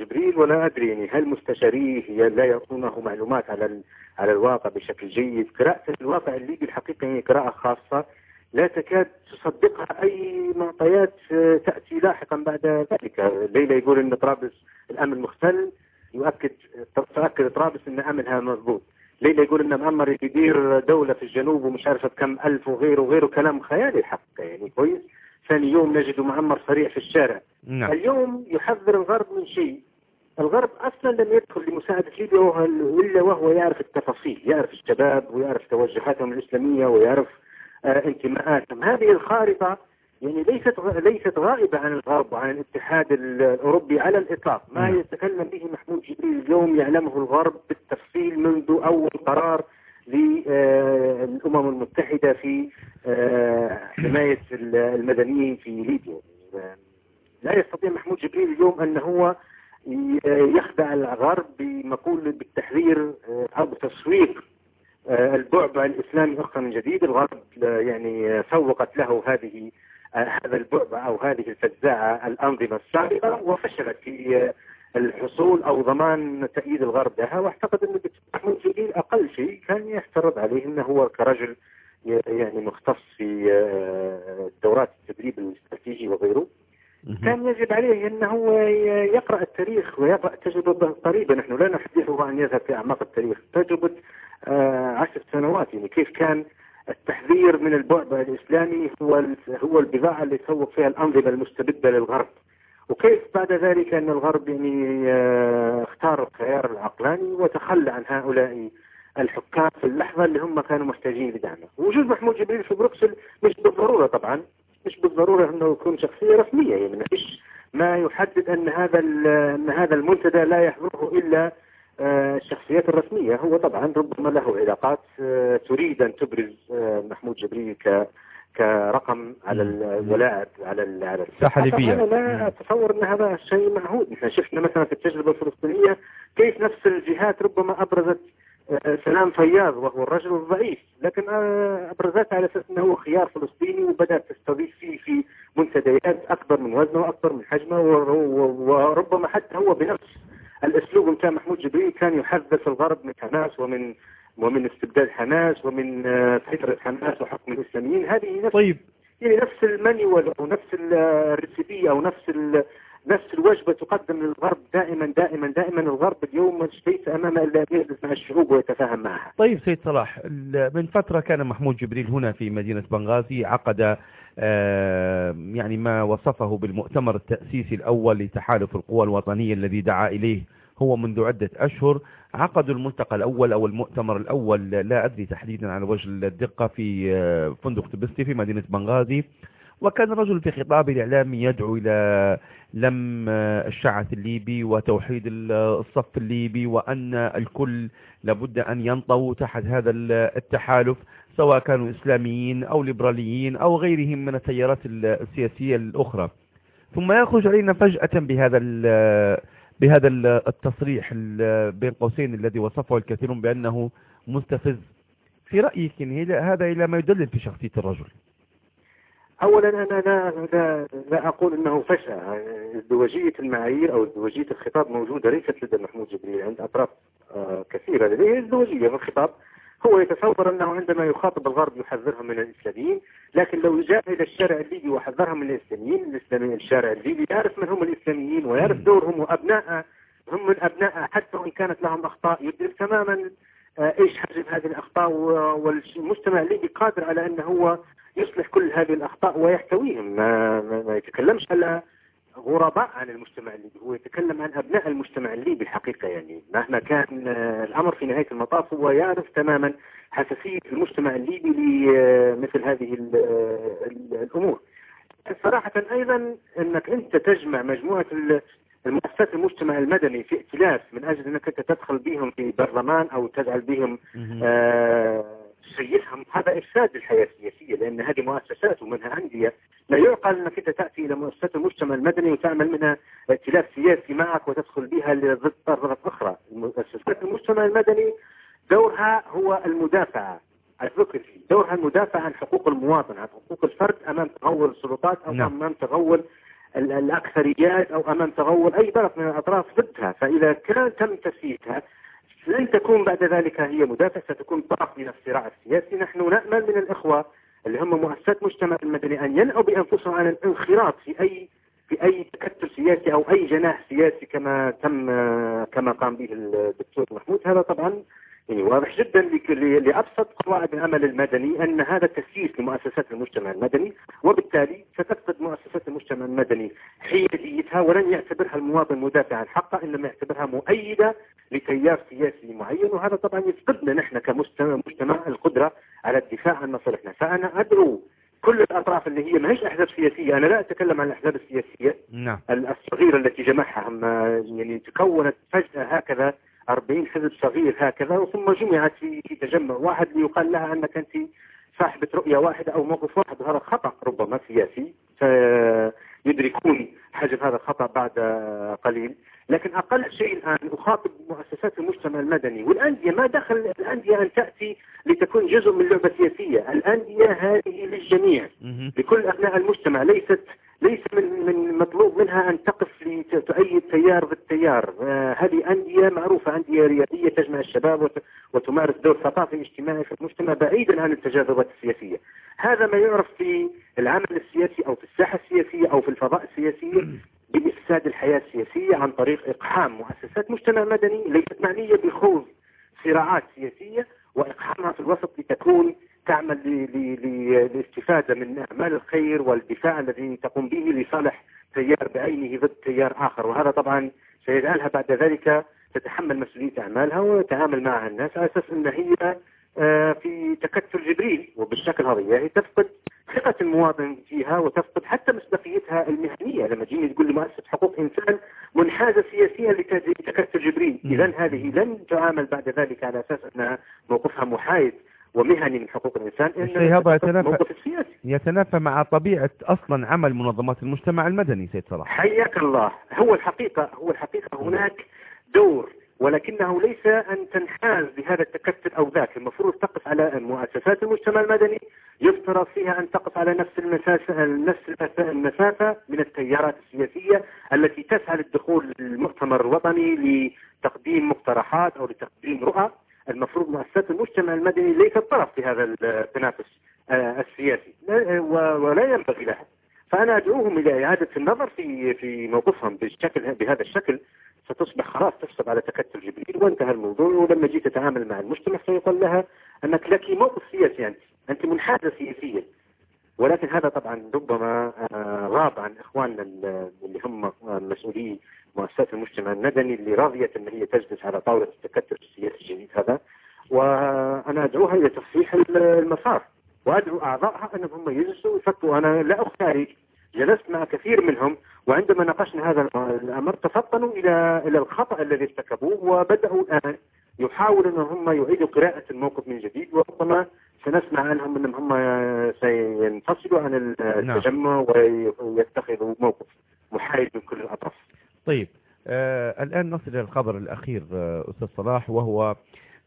جبريل ولا أدري يعني هل مستشاريه لا يعطونه معلومات على على الواقع بشكل جيد قراءة الواقع الليبي الحقيقة هي قراءة خاصة لا تكاد تصدقها أي معطيات آه، تأتي لاحقا بعد ذلك. ليلى يقول أن طرابلس الأمن مختل. يؤكد تؤكد طرابلس أن أمنها مضبوط. ليلى يقول أن مأمر يدير دولة في الجنوب ومش عارفة كم ألف وغيره وغيره كلام خيالي الحق يعني كويس. ثاني يوم نجد معمر صريع في الشارع. نعم. اليوم يحذر الغرب من شيء. الغرب أصلا لم يدخل لمساعدة ليبيا إلا وهو يعرف التفاصيل يعرف الشباب ويعرف توجهاتهم الإسلامية ويعرف انتماءاتهم هذه الخارطة يعني ليست ليست غائبة عن الغرب وعن الاتحاد الأوروبي على الإطلاق. ما نعم. يتكلم به محمود جبريل اليوم يعلمه الغرب بالتفصيل منذ أول قرار للأمم المتحدة في آه، حماية المدنيين في ليبيا. لا يستطيع محمود جبريل اليوم أن هو يخدع الغرب بمقول بالتحذير آه، أو بتسويق آه، البعبع الإسلامي أخرى من جديد الغرب آه، يعني سوقت له هذه آه، هذا البعبع أو هذه الفزاعة الأنظمة السابقة وفشلت في الحصول أو ضمان تأييد الغرب لها واعتقد أن محمود جليل أقل شيء كان يفترض عليه أنه هو كرجل يعني مختص في دورات التدريب الاستراتيجي وغيره. كان يجب عليه أنه يقرأ التاريخ ويقرأ تجربة قريبة نحن لا نحدثه عن يذهب في أعماق التاريخ تجربة آه، عشر سنوات يعني كيف كان التحذير من البعبع الإسلامي هو هو البضاعة اللي تسوق فيها الأنظمة المستبدة للغرب. وكيف بعد ذلك أن الغرب يعني آه، اختار الخيار العقلاني وتخلى عن هؤلاء الحكام في اللحظة اللي هم كانوا محتاجين لدعمه. وجود محمود جبريل في بروكسل مش بالضرورة طبعا مش بالضرورة أنه يكون شخصية رسمية يعني ما فيش ما يحدد أن هذا أن هذا المنتدى لا يحضره آه، الشخصيات الرسمية هو طبعا ربما له علاقات آه، تريد أن تبرز آه، محمود جبريل ك كرقم على الولاعب على على الساحة. الليبيه أنا لا أتصور إن هذا شيء معهود. نحن شفنا مثلا في التجربة الفلسطينية كيف نفس الجهات ربما أبرزت سلام فياض وهو الرجل الضعيف. لكن ابرزتها على أساس إنه هو خيار فلسطيني وبدأت تستضيف فيه في منتديات أكبر من وزنه وأكبر من حجمه وربما حتى هو بنفس الأسلوب نتاع محمود جبريل كان يحدث الغرب من حماس ومن ومن استبداد حماس ومن سيطرة حماس وحكم الإسلاميين. هذه نفس طيب. يعني نفس المانيوال أو نفس الريسيبي أو نفس نفس الوجبة تقدم للغرب دائما دائما دائما. الغرب اليوم ليس أمام إلا أن يجلس مع الشعوب ويتفاهم معها. طيب سيد صلاح من فترة كان محمود جبريل هنا في مدينة بنغازي عقد آه، يعني ما وصفه بالمؤتمر التأسيسي الأول لتحالف القوى الوطنية الذي دعا إليه هو منذ عدة أشهر. عقدوا الملتقى الأول أو المؤتمر الأول لا أدري تحديدا على وجه الدقة في فندق تبستي في مدينة بنغازي. وكان الرجل في خطابه الإعلامي يدعو إلى لم الشعث الليبي وتوحيد الصف الليبي وأن الكل لابد أن ينطوا تحت هذا التحالف سواء كانوا إسلاميين أو ليبراليين أو غيرهم من التيارات السياسية الأخرى. ثم يخرج علينا فجأة بهذا بهذا التصريح بين قوسين الذي وصفه الكثيرون بأنه مستفز. في رأيك هذا إلى ما يدلل في شخصية الرجل؟ اولا أنا لا, لا, لا أقول إنه فشل. ازدواجية المعايير أو ازدواجية الخطاب موجودة ليست لدى محمود جبريل عند أطراف آه، كثيرة. لديه ازدواجية في الخطاب. هو يتصور أنه عندما يخاطب الغرب يحذرهم من الإسلاميين لكن لو جاء إلى الشارع الليبي وحذرهم من الإسلاميين الاسلاميين الشارع الليبي يعرف من هم الإسلاميين ويعرف دورهم وابناء هم من ابناء حتى وإن كانت لهم أخطاء يدرك تماما آه، إيش حجم هذه الأخطاء والمجتمع الليبي قادر على أنه هو يصلح كل هذه الأخطاء ويحتويهم. ما, ما يتكلمش على غرباء عن المجتمع الليبي هو يتكلم عن أبناء المجتمع الليبي الحقيقة يعني. مهما كان الأمر في نهاية المطاف هو يعرف تماما حساسية المجتمع الليبي لمثل هذه الأمور. صراحة أيضا أنك أنت تجمع مجموعة المؤسسات المجتمع المدني في ائتلاف من أجل أنك أنت تدخل بهم في برلمان أو تجعل بهم آه تسيسهم هذا إفساد للحياة السياسية لأن هذه مؤسسات ومنها أندية. لا يعقل أنك أنت تأتي إلى مؤسسات المجتمع المدني وتعمل منها ائتلاف سياسي معك وتدخل بها ضد طرف أخرى. مؤسسات المجتمع المدني دورها هو المدافعة الفكر فيه دورها المدافعة عن حقوق المواطن عن حقوق الفرد أمام تغول السلطات أو نعم. أمام تغول الأكثريات أو أمام تغول أي طرف من الأطراف ضدها. فإذا كان تم تسييسها لن تكون بعد ذلك هي مدافع ستكون طرف من الصراع السياسي. نحن نأمل من الإخوة اللي هم مؤسسات مجتمع المدني أن ينأوا بأنفسهم عن الانخراط في أي في أي تكتل سياسي أو أي جناح سياسي كما تم كما قام به الدكتور محمود. هذا طبعا يعني واضح جدا لأبسط قواعد العمل المدني أن هذا تسييس لمؤسسات المجتمع المدني وبالتالي ستفقد مؤسسات المجتمع المدني حياديتها ولن يعتبرها المواطن مدافعا حقا إنما يعتبرها مؤيدة لتيار سياسي معين وهذا طبعا يفقدنا نحن كمجتمع القدرة على الدفاع عن مصالحنا فأنا أدعو كل الأطراف اللي هي ما هيش أحزاب سياسية أنا لا أتكلم عن الأحزاب السياسية نعم. الصغيرة التي جمعها يعني تكونت فجأة هكذا 40 حزب صغير هكذا ثم جمعت في تجمع واحد ليقال لها أنك أنت صاحبة رؤية واحدة أو موقف واحد وهذا خطأ ربما سياسي سيدركون حجم هذا الخطأ بعد قليل. لكن أقل شيء الآن أخاطب مؤسسات المجتمع المدني والأندية ما دخل الأندية أن تأتي لتكون جزء من لعبة سياسية الأندية هذه للجميع لكل أبناء المجتمع ليست ليس من من مطلوب منها أن تقف لتؤيد تيار بالتيار. آه هذه أندية معروفة أندية رياضية تجمع الشباب وتمارس دور ثقافي اجتماعي في المجتمع بعيدا عن التجاذبات السياسية. هذا ما يعرف في العمل السياسي أو في الساحة السياسية أو في الفضاء السياسي بإفساد الحياة السياسية عن طريق إقحام مؤسسات مجتمع مدني ليست معنية بخوض صراعات سياسية وإقحامها في الوسط لتكون تعمل للاستفادة من أعمال الخير والدفاع الذي تقوم به لصالح تيار بعينه ضد تيار آخر. وهذا طبعا سيجعلها بعد ذلك تتحمل مسؤولية أعمالها وتعامل معها الناس على أساس أن هي آه، في تكتل جبريل. وبالشكل هذا هي تفقد ثقة المواطن فيها وتفقد حتى مصداقيتها المهنية. لما تجيني تقول لمؤسسة حقوق إنسان منحازة سياسيا لتكتل جبريل. إذا هذه لن تعامل بعد ذلك على أساس أنها موقفها محايد. ومهني من حقوق الإنسان الشيء هذا يتنافى, يتنافى مع طبيعة أصلا عمل منظمات المجتمع المدني سيد صلاح. حياك الله. هو الحقيقة هو الحقيقة هناك دور ولكنه ليس أن تنحاز بهذا التكتل أو ذاك. المفروض تقف على مؤسسات المجتمع المدني يفترض فيها أن تقف على نفس المسافة, نفس المسافة من التيارات السياسية التي تسعى للدخول للمؤتمر الوطني لتقديم مقترحات أو لتقديم رؤى. المفروض مؤسسات المجتمع المدني ليست طرف في هذا التنافس آه، السياسي. ولا ينبغي لها. فأنا أدعوهم إلى إعادة النظر في في موقفهم بالشكل بهذا الشكل. ستصبح خلاص تحسب على تكتل جبريل وانتهى الموضوع. ولما جيت تتعامل مع المجتمع سيقول لها أنك لك موقف سياسي أنت. أنت منحازة سياسيا. ولكن هذا طبعا ربما آه، غاب عن إخواننا اللي هم مسؤولي مؤسسات المجتمع المدني اللي راضية أن هي تجلس على طاولة التكتل السياسي الجديد هذا. وأنا أدعوها إلى تصحيح المسار وأدعو أعضائها أنهم هم يجلسوا ويفكروا أنا لا أخارج جلست مع كثير منهم وعندما ناقشنا هذا الأمر تفطنوا إلى إلى الخطأ الذي ارتكبوه وبدأوا الآن يحاولوا أن هم يعيدوا قراءة الموقف من جديد. وربما سنسمع عنهم أنهم هم سينفصلوا عن نعم. التجمع ويتخذوا موقف محايد من كل الأطراف. طيب آه الآن نصل إلى الخبر الأخير آه أستاذ صلاح وهو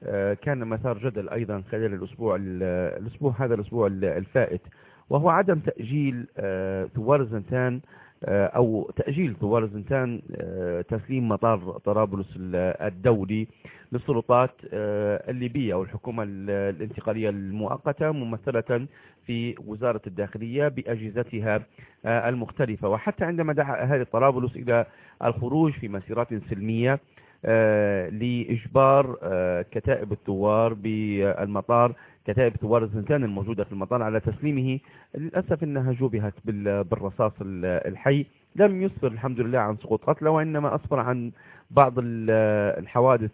آه كان مثار جدل أيضا خلال الأسبوع الأسبوع هذا الأسبوع الفائت وهو عدم تأجيل آه ثوار الزنتان آه أو تأجيل ثوار الزنتان آه تسليم مطار طرابلس الدولي للسلطات آه الليبية أو الحكومة الانتقالية المؤقتة ممثلة في وزارة الداخلية بأجهزتها آه المختلفة. وحتى عندما دعا أهالي طرابلس إلى الخروج في مسيرات سلمية آه لإجبار آه كتائب الثوار بالمطار كتائب ثوار الزنزان الموجودة في المطار على تسليمه. للأسف أنها جوبهت بالرصاص الحي. لم يسفر الحمد لله عن سقوط قتلى وإنما أسفر عن بعض الحوادث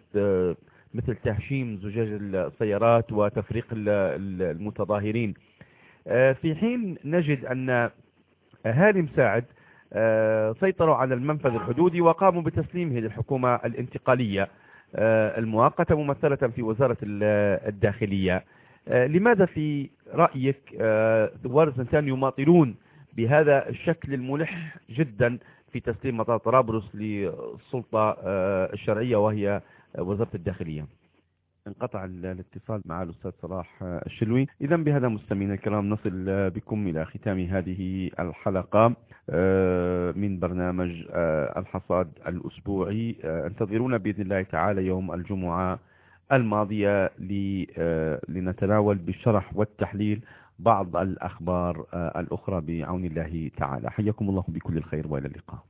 مثل تهشيم زجاج السيارات وتفريق المتظاهرين. في حين نجد أن أهالي مساعد سيطروا على المنفذ الحدودي وقاموا بتسليمه للحكومة الانتقالية المؤقتة ممثلة في وزارة الداخلية. لماذا في رأيك ثوار الزنتان يماطلون بهذا الشكل الملح جدا في تسليم مطار طرابلس للسلطة الشرعية وهي وزارة الداخلية؟ انقطع الاتصال مع الأستاذ صلاح الشلوي. إذا بهذا مستمعينا الكرام نصل بكم إلى ختام هذه الحلقة من برنامج الحصاد الأسبوعي. انتظرونا بإذن الله تعالى يوم الجمعة الماضية لنتناول بالشرح والتحليل بعض الأخبار الأخرى بعون الله تعالى. حياكم الله بكل الخير وإلى اللقاء.